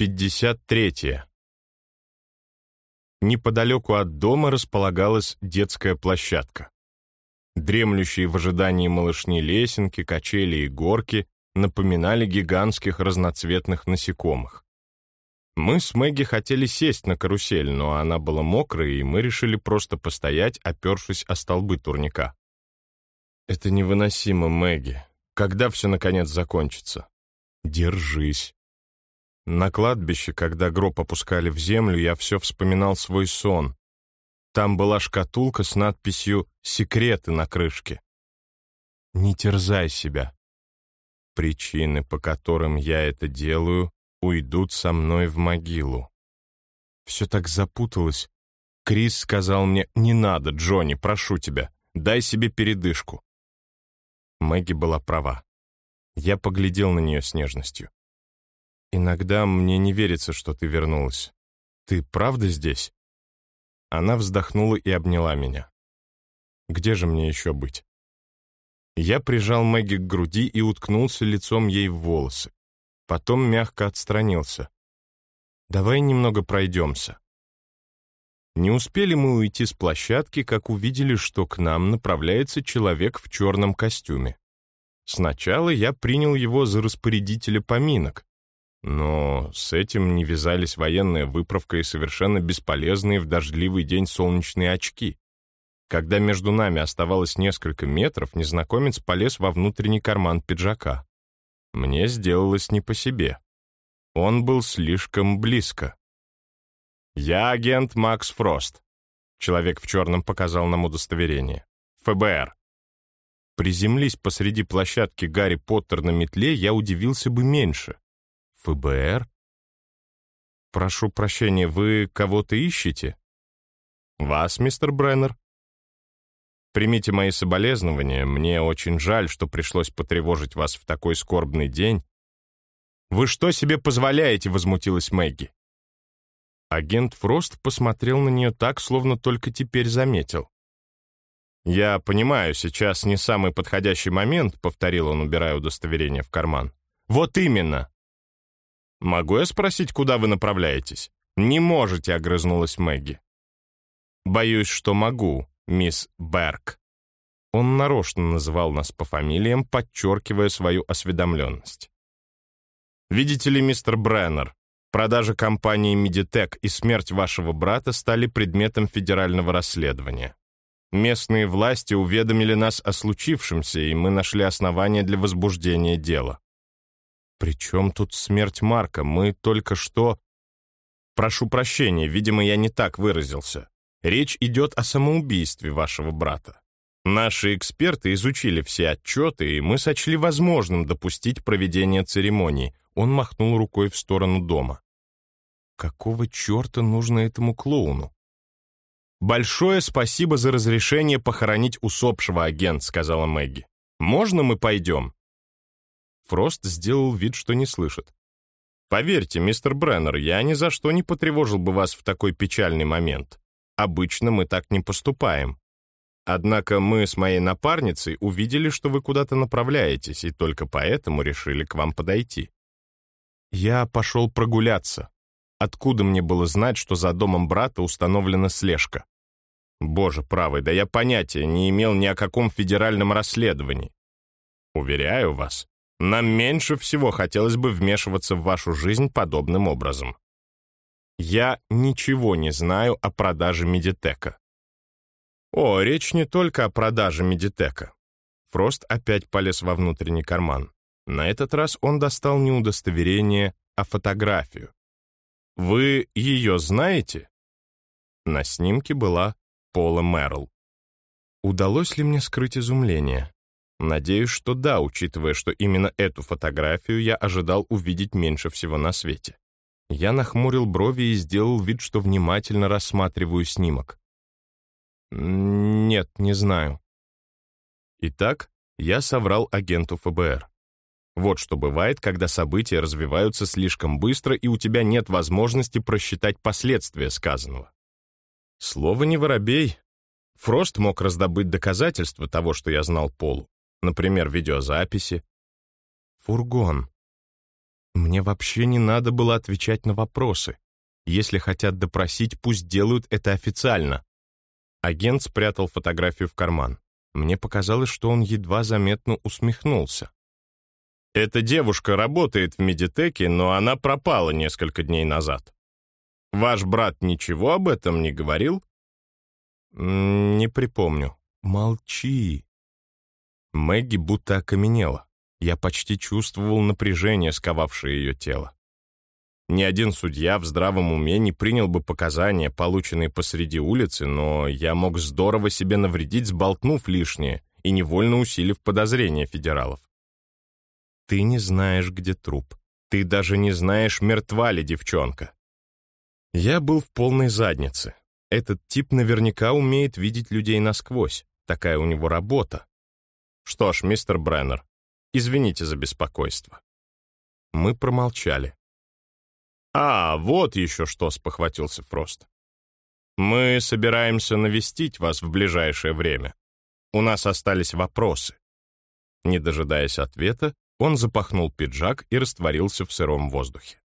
53. Неподалеку от дома располагалась детская площадка. Дремлющие в ожидании малышни лесенки, качели и горки напоминали гигантских разноцветных насекомых. Мы с Мэгги хотели сесть на карусель, но она была мокрая, и мы решили просто постоять, опершись о столбы турника. «Это невыносимо, Мэгги. Когда все, наконец, закончится?» «Держись». На кладбище, когда гроб опускали в землю, я все вспоминал свой сон. Там была шкатулка с надписью «Секреты» на крышке. Не терзай себя. Причины, по которым я это делаю, уйдут со мной в могилу. Все так запуталось. Крис сказал мне, «Не надо, Джонни, прошу тебя, дай себе передышку». Мэгги была права. Я поглядел на нее с нежностью. «Иногда мне не верится, что ты вернулась. Ты правда здесь?» Она вздохнула и обняла меня. «Где же мне еще быть?» Я прижал Мэгги к груди и уткнулся лицом ей в волосы. Потом мягко отстранился. «Давай немного пройдемся». Не успели мы уйти с площадки, как увидели, что к нам направляется человек в черном костюме. Сначала я принял его за распорядителя поминок, но с этим не вязались военная выправка и совершенно бесполезные в дождливый день солнечные очки. Когда между нами оставалось несколько метров, незнакомец полез во внутренний карман пиджака. Мне сделалось не по себе. Он был слишком близко. «Я агент Макс Фрост», — человек в черном показал нам удостоверение. «ФБР». Приземлись посреди площадки Гарри Поттер на метле, я удивился бы меньше. ФБР? Прошу прощения, вы кого-то ищете? Вас, мистер Бреннер? Примите мои соболезнования, мне очень жаль, что пришлось потревожить вас в такой скорбный день. Вы что себе позволяете, возмутилась Мэгги. Агент Фрост посмотрел на нее так, словно только теперь заметил. «Я понимаю, сейчас не самый подходящий момент», — повторил он, убирая удостоверение в карман. «Вот именно. «Могу я спросить, куда вы направляетесь?» «Не можете», — огрызнулась Мэгги. «Боюсь, что могу, мисс Берг». Он нарочно называл нас по фамилиям, подчеркивая свою осведомленность. «Видите ли, мистер Бреннер, продажа компании Медитек и смерть вашего брата стали предметом федерального расследования. Местные власти уведомили нас о случившемся, и мы нашли основания для возбуждения дела. «При чем тут смерть Марка? Мы только что...» «Прошу прощения, видимо, я не так выразился. Речь идет о самоубийстве вашего брата. Наши эксперты изучили все отчеты, и мы сочли возможным допустить проведение церемонии». Он махнул рукой в сторону дома. «Какого черта нужно этому клоуну?» «Большое спасибо за разрешение похоронить усопшего, агент», — сказала Мэгги. «Можно мы пойдем?» Фрост сделал вид, что не слышит. «Поверьте, мистер Бреннер, я ни за что не потревожил бы вас в такой печальный момент. Обычно мы так не поступаем. Однако мы с моей напарницей увидели, что вы куда-то направляетесь, и только поэтому решили к вам подойти. Я пошел прогуляться. Откуда мне было знать, что за домом брата установлена слежка? Боже правый, да я понятия не имел ни о каком федеральном расследовании. Уверяю вас, нам меньше всего хотелось бы вмешиваться в вашу жизнь подобным образом. Я ничего не знаю о продаже Медитека. О, речь не только о продаже Медитека. Фрост опять полез во внутренний карман. На этот раз он достал не удостоверение, а фотографию. Вы ее знаете? На снимке была Пола Мерл. Удалось ли мне скрыть изумление? Надеюсь, что да, учитывая, что именно эту фотографию я ожидал увидеть меньше всего на свете. Я нахмурил брови и сделал вид, что внимательно рассматриваю снимок. Нет, не знаю. Итак, я соврал агенту ФБР. Вот что бывает, когда события развиваются слишком быстро, и у тебя нет возможности просчитать последствия сказанного. Слово не воробей. Фрост мог раздобыть доказательства того, что я знал Полу например, видеозаписи. Фургон. Мне вообще не надо было отвечать на вопросы. Если хотят допросить, пусть делают это официально. Агент спрятал фотографию в карман. Мне показалось, что он едва заметно усмехнулся. «Эта девушка работает в медитеке, но она пропала несколько дней назад. Ваш брат ничего об этом не говорил?» «Не припомню. Молчи». Мэгги будто окаменела. Я почти чувствовал напряжение, сковавшее ее тело. Ни один судья в здравом уме не принял бы показания, полученные посреди улицы, но я мог здорово себе навредить, сболтнув лишнее и невольно усилив подозрения федералов. Ты не знаешь, где труп. Ты даже не знаешь, мертва ли девчонка. Я был в полной заднице. Этот тип наверняка умеет видеть людей насквозь. Такая у него работа. Что ж, мистер Бреннер, извините за беспокойство. Мы промолчали. «А, вот еще что», — спохватился Фрост. «Мы собираемся навестить вас в ближайшее время. У нас остались вопросы». Не дожидаясь ответа, он запахнул пиджак и растворился в сыром воздухе.